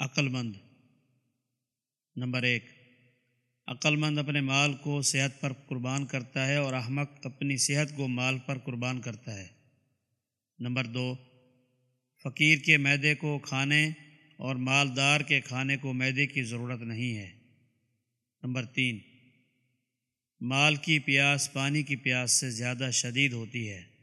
عقل مند نمبر ایک عقل مند اپنے مال کو صحت پر قربان کرتا ہے اور احمق اپنی صحت کو مال پر قربان کرتا ہے۔ نمبر دو، فقیر کے میدے کو کھانے اور مالدار کے کھانے کو میدے کی ضرورت نہیں ہے۔ نمبر تین، مال کی پیاس پانی کی پیاس سے زیادہ شدید ہوتی ہے۔